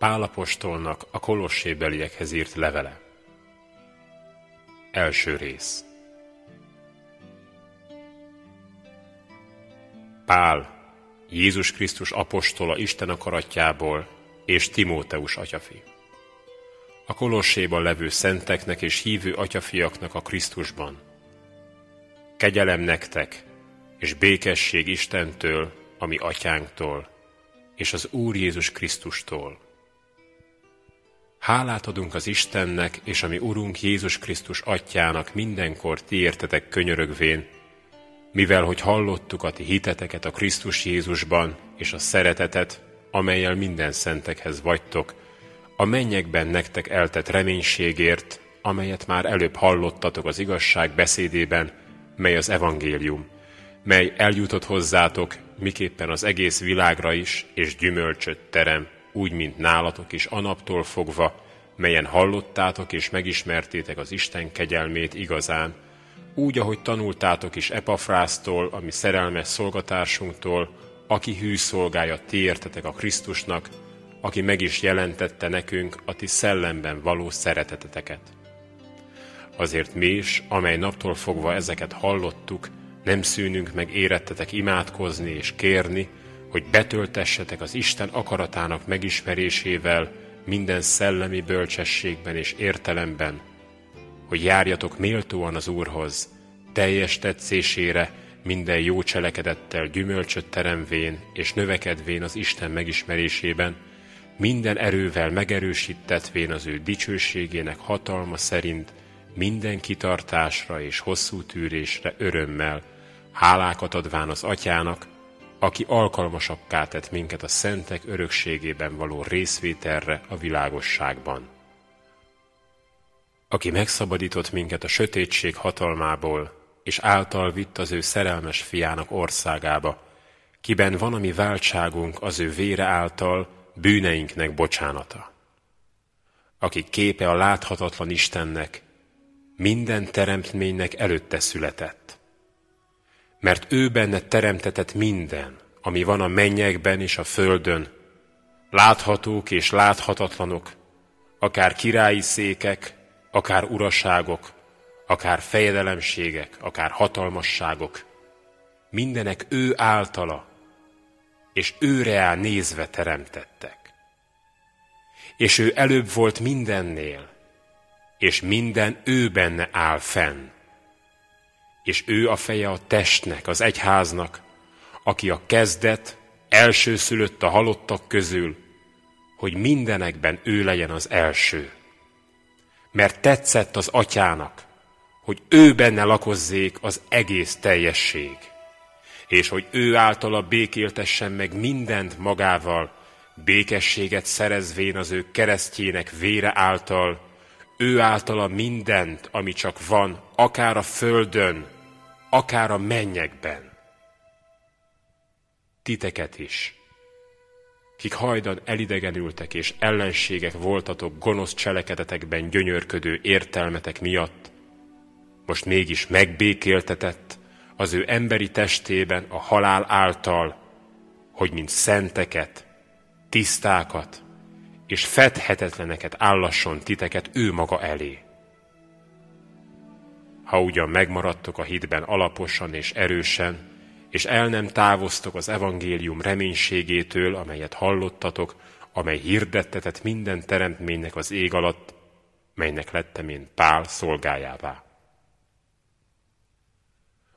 Pálapostolnak a kolossébeliekhez írt levele. Első rész Pál, Jézus Krisztus apostola Isten akaratjából, és Timóteus atyafi. A kolosséban levő szenteknek és hívő atyafiaknak a Krisztusban. Kegyelem nektek, és békesség Istentől, ami atyánktól, és az Úr Jézus Krisztustól. Hálát adunk az Istennek és a mi Urunk Jézus Krisztus atyának mindenkor ti értetek könyörögvén, mivel hogy hallottuk a ti hiteteket a Krisztus Jézusban és a szeretetet, amelyel minden szentekhez vagytok, a mennyekben nektek eltett reménységért, amelyet már előbb hallottatok az igazság beszédében, mely az evangélium, mely eljutott hozzátok, miképpen az egész világra is, és gyümölcsöt terem, úgy, mint nálatok is anaptól fogva, melyen hallottátok és megismertétek az Isten kegyelmét igazán, úgy, ahogy tanultátok is Epafrásztól, ami szerelmes szolgatársunktól, aki hű szolgája ti értetek a Krisztusnak, aki meg is jelentette nekünk a ti szellemben való szereteteteket. Azért mi is, amely naptól fogva ezeket hallottuk, nem szűnünk meg érettetek imádkozni és kérni, hogy betöltessetek az Isten akaratának megismerésével minden szellemi bölcsességben és értelemben, hogy járjatok méltóan az Úrhoz, teljes tetszésére, minden jó cselekedettel gyümölcsöt teremvén és növekedvén az Isten megismerésében, minden erővel megerősítetvén az ő dicsőségének hatalma szerint, minden kitartásra és hosszú tűrésre örömmel, hálákat adván az atyának, aki alkalmasakká tett minket a szentek örökségében való részvételre a világosságban. Aki megszabadított minket a sötétség hatalmából, és által vitt az ő szerelmes fiának országába, kiben van a mi váltságunk az ő vére által, bűneinknek bocsánata. Aki képe a láthatatlan Istennek, minden teremtménynek előtte született. Mert ő benne teremtetett minden, ami van a mennyekben és a földön, láthatók és láthatatlanok, akár királyi székek, akár uraságok, akár fejedelemségek, akár hatalmasságok, mindenek ő általa, és őre áll nézve teremtettek. És ő előbb volt mindennél, és minden ő benne áll fenn. És ő a feje a testnek, az egyháznak, aki a kezdet, elsőszülött a halottak közül, hogy mindenekben ő legyen az első. Mert tetszett az atyának, hogy ő benne lakozzék az egész teljesség, és hogy ő általa békéltessen meg mindent magával, békességet szerezvén az ő keresztjének vére által, ő általa mindent, ami csak van, akár a földön, akár a mennyekben. Titeket is, kik hajdan elidegenültek és ellenségek voltatok gonosz cselekedetekben gyönyörködő értelmetek miatt, most mégis megbékéltetett az ő emberi testében a halál által, hogy mint szenteket, tisztákat és fedhetetleneket állasson titeket ő maga elé. Ha ugyan megmaradtok a hitben alaposan és erősen, és el nem távoztok az evangélium reménységétől, amelyet hallottatok, amely hirdettetett minden teremtménynek az ég alatt, melynek lettem én Pál szolgájává.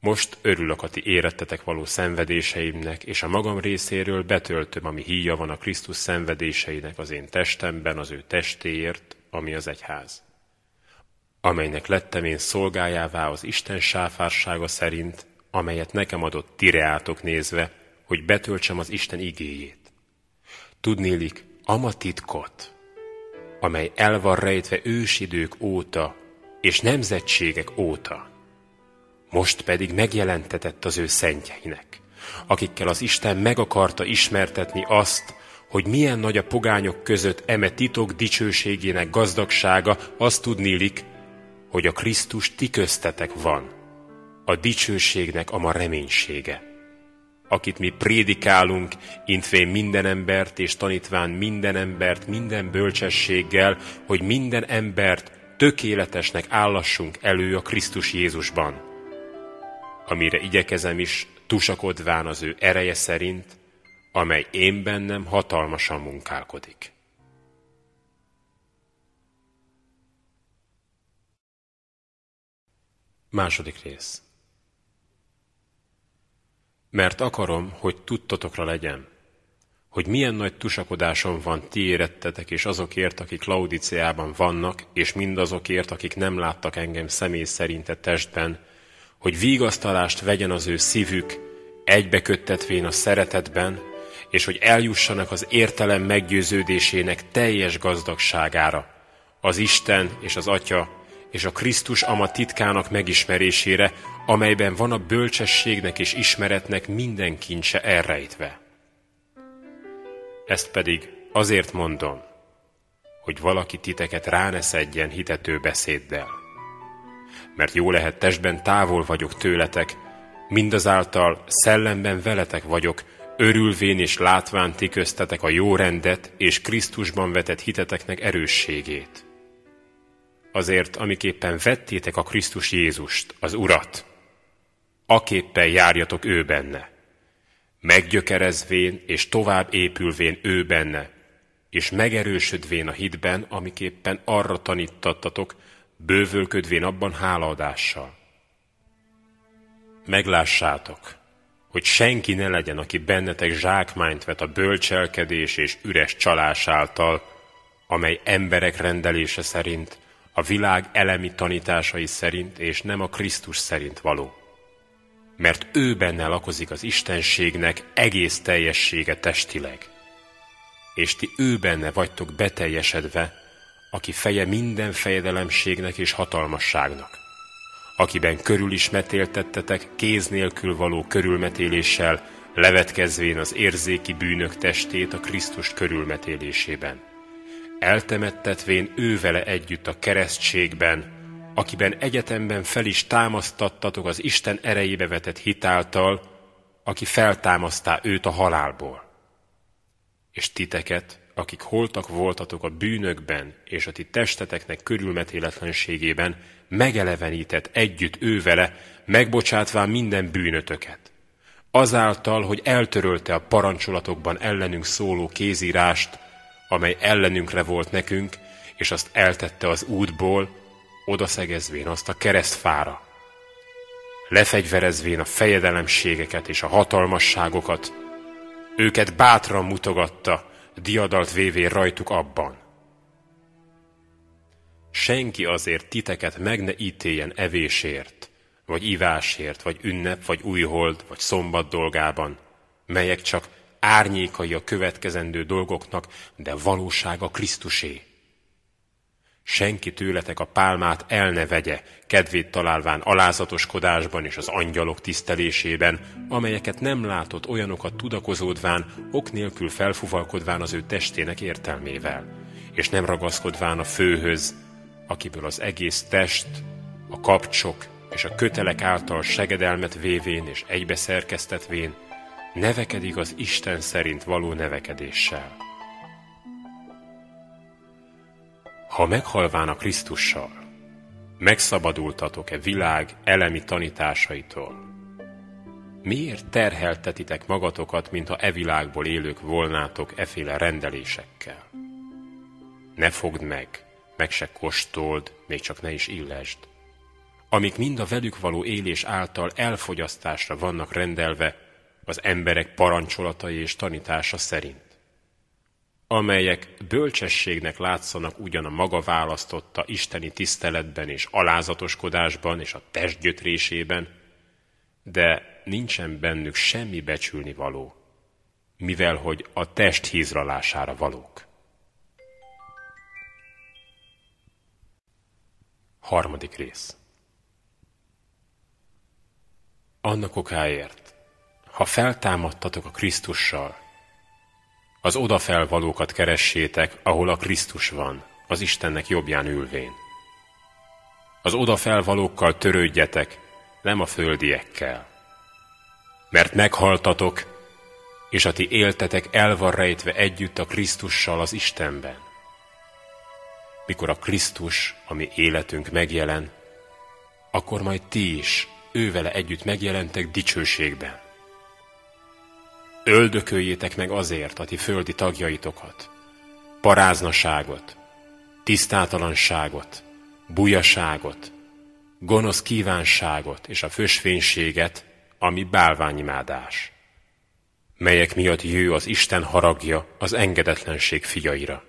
Most örülök a ti érettetek való szenvedéseimnek, és a magam részéről betöltöm, ami híja van a Krisztus szenvedéseinek az én testemben, az ő testéért, ami az egyház. Amelynek lettem én szolgájává az Isten sáfársága szerint, amelyet nekem adott tireátok nézve, hogy betöltsem az Isten igéjét. Tudnélik, ama titkot, amely el van rejtve ősidők óta, és nemzetségek óta, most pedig megjelentetett az ő szentjeinek, akikkel az Isten meg akarta ismertetni azt, hogy milyen nagy a pogányok között eme titok dicsőségének gazdagsága, azt tudnélik, hogy a Krisztus ti köztetek van, a dicsőségnek a ma reménysége. akit mi prédikálunk, intvén minden embert és tanítván minden embert minden bölcsességgel, hogy minden embert tökéletesnek állassunk elő a Krisztus Jézusban. Amire igyekezem is, tusakodván az ő ereje szerint, amely én bennem hatalmasan munkálkodik. Második rész. Mert akarom, hogy tudtotokra legyen, hogy milyen nagy tusakodásom van ti érettetek, és azokért, akik Laudiciában vannak, és mindazokért, akik nem láttak engem személy szerint a testben, hogy vigasztalást vegyen az ő szívük, egybeköttetvén a szeretetben, és hogy eljussanak az értelem meggyőződésének teljes gazdagságára, az Isten és az Atya és a Krisztus ama titkának megismerésére, amelyben van a bölcsességnek és ismeretnek minden kincse elrejtve. Ezt pedig azért mondom, hogy valaki titeket ráneszedjen hitető beszéddel. Mert jó lehet testben távol vagyok tőletek, mindazáltal szellemben veletek vagyok, örülvén és látván ti köztetek a jó rendet és Krisztusban vetett hiteteknek erősségét. Azért, amiképpen vettétek a Krisztus Jézust, az Urat, aképpen járjatok ő benne, meggyökerezvén és tovább épülvén ő benne, és megerősödvén a hitben, amiképpen arra tanítattatok, bővölködvén abban hálaadással. Meglássátok, hogy senki ne legyen, aki bennetek zsákmányt vet a bölcselkedés és üres csalás által, amely emberek rendelése szerint, a világ elemi tanításai szerint, és nem a Krisztus szerint való. Mert ő benne lakozik az Istenségnek egész teljessége testileg. És ti ő benne vagytok beteljesedve, aki feje minden fejedelemségnek és hatalmasságnak akiben körül is metéltettetek kéz nélkül való körülmetéléssel, levetkezvén az érzéki bűnök testét a Krisztus körülmetélésében. Eltemettetvén ő vele együtt a keresztségben, akiben egyetemben fel is támasztattatok az Isten erejébe vetett hitáltal, aki feltámasztá őt a halálból. És titeket, akik holtak voltatok a bűnökben és a ti testeteknek körülmetéletlenségében, megelevenített együtt ő vele, megbocsátván minden bűnötöket. Azáltal, hogy eltörölte a parancsolatokban ellenünk szóló kézírást, amely ellenünkre volt nekünk, és azt eltette az útból, odaszegezvén azt a keresztfára. Lefegyverezvén a fejedelemségeket és a hatalmasságokat, őket bátran mutogatta, diadalt vévé rajtuk abban. Senki azért titeket meg ne ítéljen evésért, vagy ivásért, vagy ünnep, vagy újhold, vagy szombat dolgában, melyek csak árnyékai a következendő dolgoknak, de valóság a Krisztusé. Senki tőletek a pálmát el ne vegye, kedvét találván alázatoskodásban és az angyalok tisztelésében, amelyeket nem látott olyanokat tudakozódván, ok nélkül felfuvalkodván az ő testének értelmével, és nem ragaszkodván a főhöz, akiből az egész test, a kapcsok és a kötelek által segedelmet vévén és egybeszerkesztetvén nevekedik az Isten szerint való nevekedéssel. Ha meghalván a Krisztussal, megszabadultatok-e világ elemi tanításaitól, miért terheltetitek magatokat, mintha e világból élők volnátok eféle rendelésekkel? Ne fogd meg, meg se kóstold, még csak ne is illesd, amik mind a velük való élés által elfogyasztásra vannak rendelve az emberek parancsolatai és tanítása szerint, amelyek bölcsességnek látszanak ugyan a maga választotta isteni tiszteletben és alázatoskodásban és a testgyötrésében, de nincsen bennük semmi becsülni való, mivel hogy a test hízralására valók. Harmadik rész. Annak okáért, ha feltámadtatok a Krisztussal, az odafelvalókat keressétek, ahol a Krisztus van, az Istennek jobbján ülvén. Az odafelvalókkal törődjetek, nem a földiekkel. mert meghaltatok, és a ti éltetek el van rejtve együtt a Krisztussal az Istenben. Mikor a Krisztus, ami életünk megjelen, akkor majd ti is ővele együtt megjelentek dicsőségben. Öldököljétek meg azért a ti földi tagjaitokat, paráznaságot, tisztátalanságot, bujaságot, gonosz kívánságot és a fösvénységet, ami bálványimádás, melyek miatt jő az Isten haragja az engedetlenség fiaira,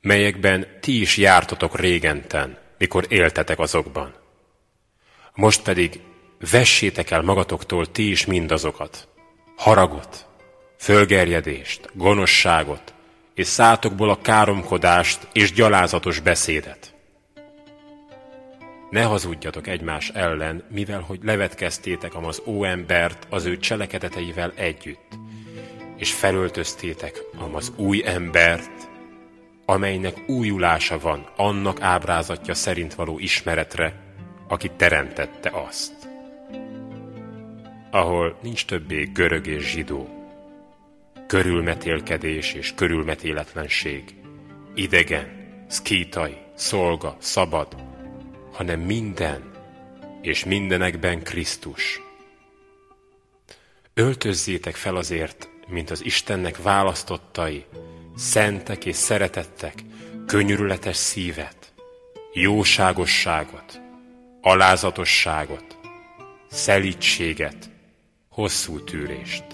melyekben ti is jártatok régenten, mikor éltetek azokban. Most pedig vessétek el magatoktól ti is mindazokat, haragot, fölgerjedést, gonoszságot, és szátokból a káromkodást és gyalázatos beszédet. Ne hazudjatok egymás ellen, mivel hogy levetkeztétek az óembert az ő cselekedeteivel együtt, és felöltöztétek az új embert, amelynek újulása van annak ábrázatja szerint való ismeretre, aki teremtette azt. Ahol nincs többé görög és zsidó, körülmetélkedés és körülmetéletlenség, idegen, szkítai, szolga, szabad, hanem minden, és mindenekben Krisztus. Öltözzétek fel azért, mint az Istennek választottai, szentek és szeretettek, könyörületes szívet, jóságosságot, alázatosságot, szelítséget, hosszú tűrést.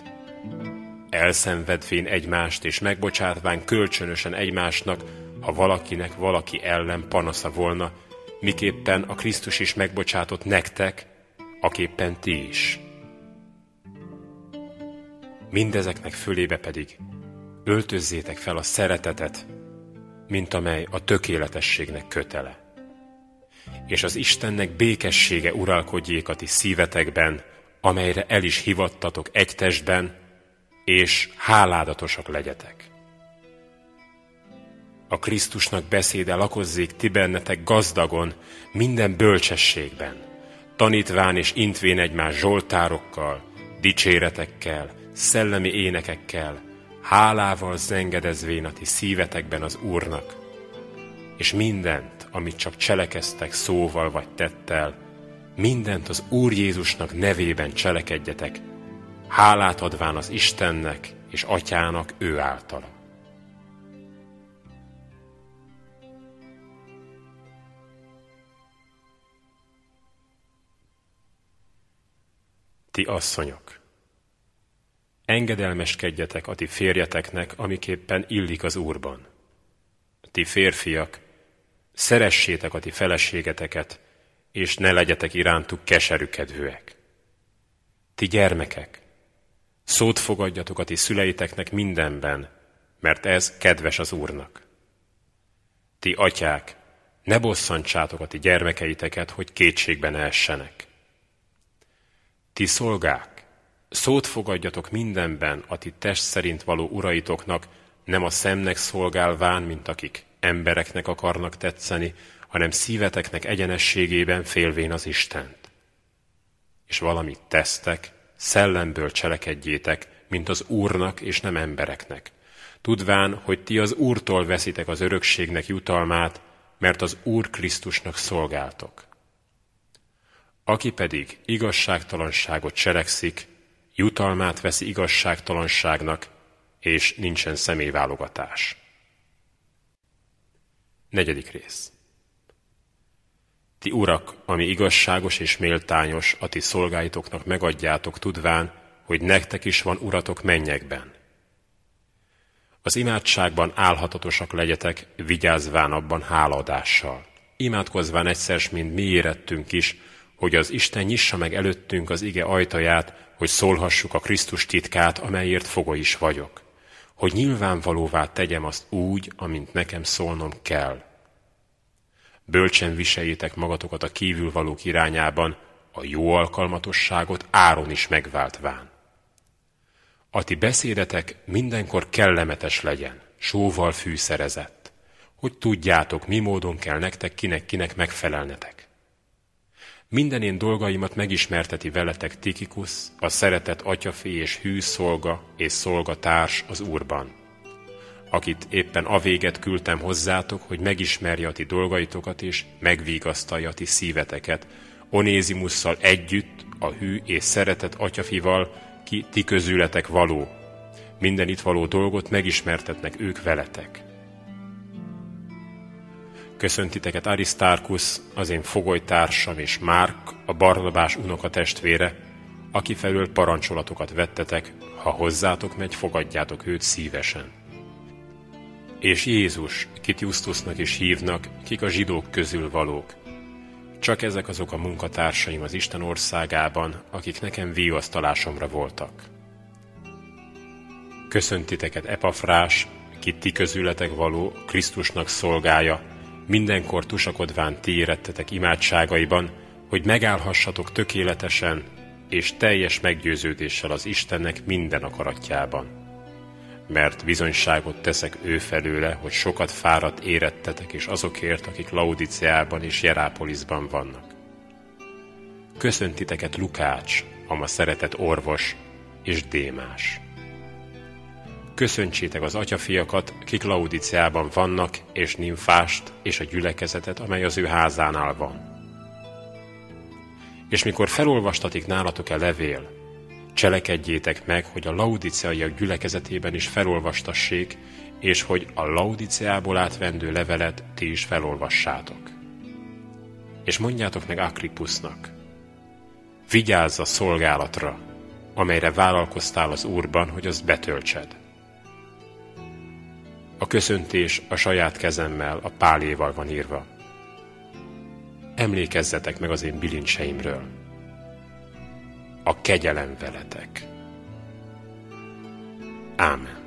Elszenvedvén egymást és megbocsátván kölcsönösen egymásnak, ha valakinek valaki ellen panasza volna, miképpen a Krisztus is megbocsátott nektek, aképpen ti is. Mindezeknek fölébe pedig öltözzétek fel a szeretetet, mint amely a tökéletességnek kötele. És az Istennek békessége uralkodjék a ti szívetekben, amelyre el is hivattatok egy testben, és háládatosak legyetek. A Krisztusnak beszéde lakozzék ti bennetek gazdagon, minden bölcsességben, tanítván és intvén egymás zsoltárokkal, dicséretekkel, szellemi énekekkel, hálával zengedezvén a ti szívetekben az Úrnak, és mindent, amit csak cselekeztek szóval vagy tettel, mindent az Úr Jézusnak nevében cselekedjetek, hálát adván az Istennek és Atyának ő általa. Ti asszonyok, engedelmeskedjetek a ti férjeteknek, amiképpen illik az Úrban. Ti férfiak, szeressétek a ti feleségeteket, és ne legyetek irántuk keserűkedvűek. Ti gyermekek, szót fogadjatok a ti szüleiteknek mindenben, mert ez kedves az Úrnak. Ti atyák, ne bosszantsátok a ti gyermekeiteket, hogy kétségben essenek. Ti szolgák, szót fogadjatok mindenben a ti test szerint való uraitoknak, nem a szemnek szolgálván, mint akik embereknek akarnak tetszeni, hanem szíveteknek egyenességében félvén az Istent. És valamit tesztek, szellemből cselekedjétek, mint az Úrnak és nem embereknek, tudván, hogy ti az Úrtól veszitek az örökségnek jutalmát, mert az Úr Krisztusnak szolgáltok. Aki pedig igazságtalanságot cselekszik, jutalmát veszi igazságtalanságnak, és nincsen személyválogatás. Negyedik rész. Ti urak, ami igazságos és méltányos, a ti szolgáitoknak megadjátok tudván, hogy nektek is van uratok mennyekben. Az imádságban álhatatosak legyetek, vigyázván abban háladással. Imádkozván egyszer, mint mi érettünk is, hogy az Isten nyissa meg előttünk az ige ajtaját, hogy szólhassuk a Krisztus titkát, amelyért foga is vagyok, hogy nyilvánvalóvá tegyem azt úgy, amint nekem szólnom kell. Bölcsen viseljétek magatokat a kívülvalók irányában, a jó alkalmatosságot áron is megváltván. A ti beszédetek mindenkor kellemetes legyen, sóval fűszerezett, hogy tudjátok, mi módon kell nektek kinek-kinek megfelelnetek Minden én dolgaimat megismerteti veletek Tikikus, a szeretett atyafi és hű szolga és szolgatárs az Úrban, akit éppen a véget küldtem hozzátok, hogy megismerje a ti dolgaitokat és megvigasztalja a ti szíveteket, Onézimusszal együtt, a hű és szeretett atyafival, ki ti közületek való. Minden itt való dolgot megismertetnek ők veletek. Köszöntiteket Arisztárkusz, az én fogolytársam, és Márk, a Barnabás unoka testvére, aki felől parancsolatokat vettetek, ha hozzátok megy, fogadjátok őt szívesen. És Jézus, kit Justusnak is hívnak, kik a zsidók közül valók. Csak ezek azok a munkatársaim az Isten országában, akik nekem víasztalásomra voltak. Köszöntiteket Epafrás, kit ti közületek való, Krisztusnak szolgája, mindenkor tusakodván ti érettetek imádságaiban, hogy megállhassatok tökéletesen és teljes meggyőződéssel az Istennek minden akaratjában. Mert bizonyságot teszek ő felőle, hogy sokat fáradt érettetek és azokért, akik Laudiciában és Jerápolisban vannak. Köszöntiteket Lukács, ama szeretett orvos, és Démás. Köszöntsétek az atyafiakat, kik Laudiciában vannak, és Nimfást, és a gyülekezetet, amely az ő házánál van. És mikor felolvastatik nálatok-e levél, cselekedjétek meg, hogy a laudiciaiak gyülekezetében is felolvastassék, és hogy a Laudiciából átvendő levelet ti is felolvassátok. És mondjátok meg Akripusnak, vigyázz a szolgálatra, amelyre vállalkoztál az Úrban, hogy azt betöltsed. A köszöntés a saját kezemmel, a páléval van írva. Emlékezzetek meg az én bilincseimről. A kegyelem veletek. Ámen.